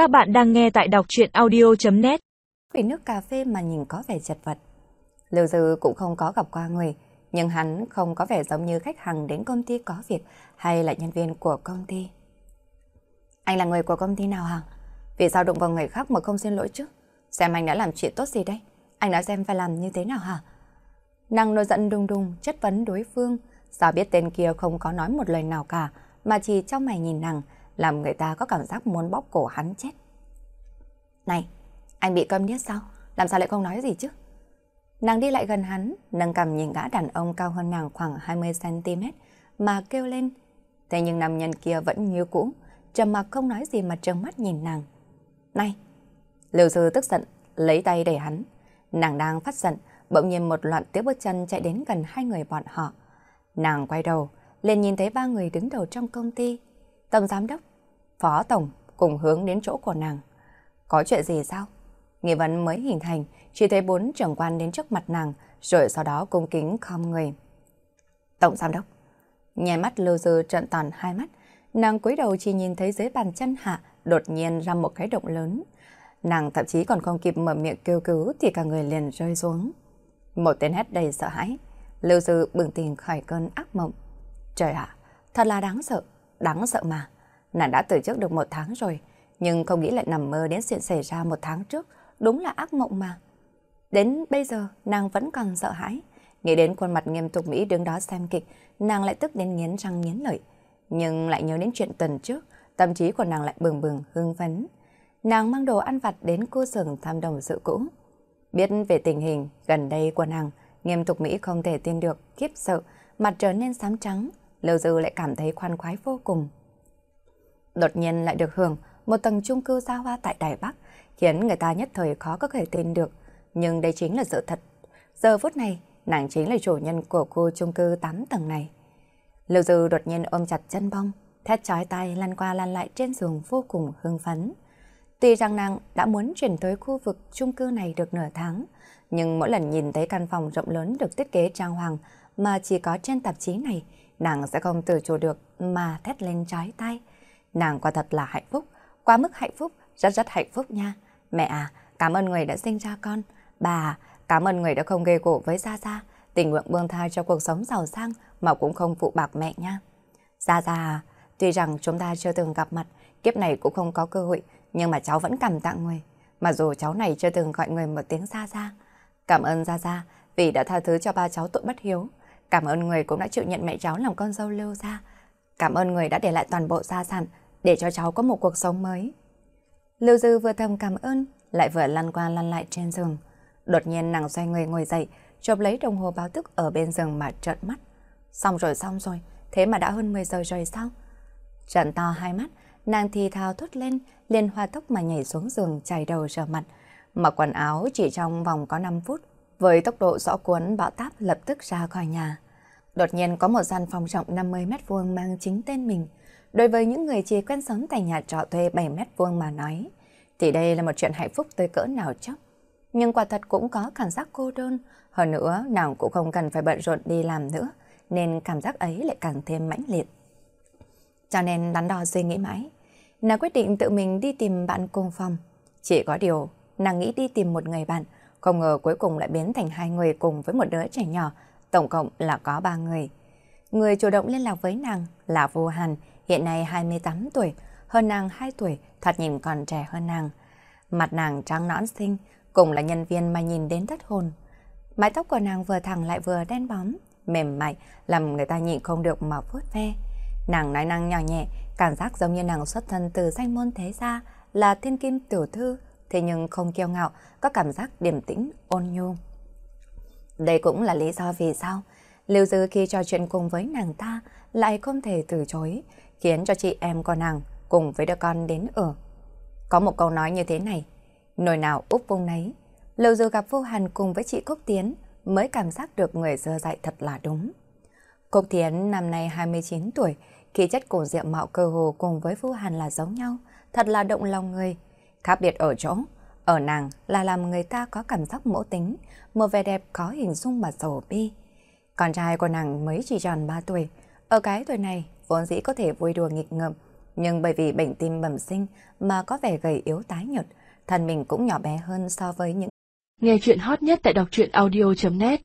Các bạn đang nghe tại đọc chuyện audio.net Vì nước cà phê mà nhìn có vẻ chật vật. Lưu Dư cũng không có gặp qua người, nhưng hắn không có vẻ giống như khách hàng đến công ty có việc hay là nhân viên của công ty. Anh là người của công ty nào hả? Vì sao đụng vào người khác mà không xin lỗi chứ? Xem anh đã làm chuyện tốt gì đấy? Anh nói xem phải làm như thế nào hả? Năng nổi giận đùng đùng chất vấn đối phương. Sao biết tên kia không có nói một lời nào cả, mà chỉ trong mày nhìn nàng, làm người ta có cảm giác muốn bóp cổ hắn chết. Này, anh bị câm điếc sao? Làm sao lại không nói gì chứ? Nàng đi lại gần hắn, nâng cầm nhìn gã đàn ông cao hơn nàng khoảng 20cm mà kêu lên. Thế nhưng nam nhân kia vẫn như cũ, trầm mặc không nói gì mà trợn mắt nhìn nàng. Này! Lưu sư tức giận, lấy tay đẩy hắn. Nàng đang phát giận, bỗng nhiên một loạt tiếng bước chân chạy đến gần hai người bọn họ. Nàng quay đầu, lên nhìn thấy ba người đứng đầu trong công ty. Tổng giám đốc, phó tổng cùng hướng đến chỗ của nàng. Có chuyện gì sao? Nghi vấn mới hình thành, chỉ thấy bốn trưởng quan đến trước mặt nàng, rồi sau đó cung kính khom người. Tổng giám đốc. Nhè mắt lưu dư trận toàn hai mắt, nàng cúi đầu chỉ nhìn thấy dưới bàn chân hạ đột nhiên ra một cái động lớn. Nàng thậm chí còn không kịp mở miệng kêu cứu thì cả người liền rơi xuống. Một tiếng hét đầy sợ hãi. Lưu dư bừng tỉnh khỏi cơn ác mộng. Trời ạ, thật là đáng sợ, đáng sợ mà. Nàng đã từ trước được một tháng rồi, nhưng không nghĩ lại nằm mơ đến chuyện xảy ra một tháng trước, đúng là ác mộng mà. Đến bây giờ, nàng vẫn còn sợ hãi. Nghĩ đến khuôn mặt nghiêm túc Mỹ đứng đó xem kịch, nàng lại tức đến nghiến răng nghiến lợi. Nhưng lại nhớ đến chuyện tuần trước, tâm trí của nàng lại bừng bừng hưng phấn. Nàng mang đồ ăn vặt đến cô sưởng thăm đồng sự cũ. Biết về tình hình gần đây của nàng, nghiêm túc Mỹ không thể tin được, kiếp sợ, mặt trở nên xám trắng, lâu Dư lại cảm thấy khoan khoái vô cùng. Đột nhiên lại được hưởng một tầng chung cư xa hoa tại Đài Bắc, khiến người ta nhất thời khó có thể tin được. Nhưng đây chính là sự thật. Giờ phút này, nàng chính là chủ nhân của khu chung cư 8 tầng này. Lưu Dư đột nhiên ôm chặt chân bông, thét chói tay lăn qua lăn lại trên giường vô cùng hưng phấn. Tuy rằng nàng đã muốn chuyển tới khu vực chung cư này được nửa tháng, nhưng mỗi lần nhìn thấy căn phòng rộng lớn được thiết kế trang hoàng mà chỉ có trên tạp chí này, nàng sẽ không tự chủ được mà thét lên trái tay. Nàng quả thật là hạnh phúc, quá mức hạnh phúc, rất rất hạnh phúc nha. Mẹ à, cảm ơn người đã sinh ra con. Bà, à, cảm ơn người đã không gây gỗ với Gia Gia, tình nguyện buông tha cho cuộc sống giàu sang mà cũng không phụ bạc mẹ nha. Gia Gia, à, tuy rằng chúng ta chưa từng gặp mặt, kiếp này cũng không có cơ hội, nhưng mà cháu vẫn cảm tạ người. Mà dù cháu này chưa từng gọi người một tiếng Gia Gia. Cảm ơn Gia Gia vì đã tha thứ cho ba cháu tội bất hiếu. Cảm ơn người cũng đã chịu nhận mẹ cháu làm con dâu lưu ra. Cảm ơn người đã để lại toàn bộ gia sản để cho cháu có một cuộc sống mới. Lưu Dư vừa thầm cảm ơn, lại vừa lăn qua lăn lại trên giường. Đột nhiên nàng xoay người ngồi dậy, chộp lấy đồng hồ báo thức ở bên giường mà trợn mắt. Xong rồi xong rồi, thế mà đã hơn 10 giờ rồi sao? Trận to hai mắt, nàng thì thào thốt lên, liền hoa tốc mà nhảy xuống giường chảy đầu rửa mặt. Mặc quần áo chỉ trong vòng có 5 phút, với tốc độ rõ cuốn bão táp lập tức ra khỏi nhà. Đột nhiên có một gian phòng rộng 50 mét vuông mang chính tên mình. Đối với những người chỉ quen sống tại nhà trọ thuê 7 mét vuông mà nói, thì đây là một chuyện hạnh phúc tới cỡ nào chứ. Nhưng quả thật cũng có cảm giác cô đơn, hơn nữa nàng cũng không cần phải bận rộn đi làm nữa, nên cảm giác ấy lại càng thêm mãnh liệt. Cho nên đắn đo suy nghĩ mãi, nàng quyết định tự mình đi tìm bạn cùng phòng. Chỉ có điều, nàng nghĩ đi tìm một người bạn, không ngờ cuối cùng lại biến thành hai người cùng với một đứa trẻ nhỏ, tổng cộng là có ba người. Người chủ động liên lạc với nàng là Vô Hàn, hiện nay 28 tuổi, hơn nàng 2 tuổi, thật nhìn còn trẻ hơn nàng. Mặt nàng trắng nõn xinh, cùng là nhân viên mà nhìn đến thất hồn. Mái tóc của nàng vừa thẳng lại vừa đen bóng, mềm mại, làm người ta nhịn không được mà vuốt ve. Nàng nói năng nhỏ nhẹ, cảm giác giống như nàng xuất thân từ danh môn thế gia, là thiên kim tiểu thư, thế nhưng không kiêu ngạo, có cảm giác điềm tĩnh, ôn nhu. Đây cũng là lý do vì sao Lưu Dư khi trò chuyện cùng với nàng ta lại không thể từ chối, khiến cho chị em con nàng cùng với đứa con đến ở. Có một câu nói như thế này, nồi nào úp vung nấy. Lâu giờ gặp Vô Hàn cùng với chị Cúc Tiến mới cảm giác được người dơ dạy thật là đúng. Cúc Tiến năm nay 29 tuổi, khi chất cổ diện mạo cơ hồ cùng với Vô Hàn là giống nhau, thật là động lòng người. Khác biệt ở chỗ, ở nàng là làm người ta có cảm giác mẫu tính, một vẻ đẹp có hình dung mà sầu bi. Con trai của nàng mới chỉ tròn 3 tuổi, ở cái tuổi này vốn dĩ có thể vui đùa nghịch ngợm, nhưng bởi vì bệnh tim bẩm sinh mà có vẻ gầy yếu tái nhợt, thân mình cũng nhỏ bé hơn so với những Nghe chuyện hot nhất tại đọc truyện audio.net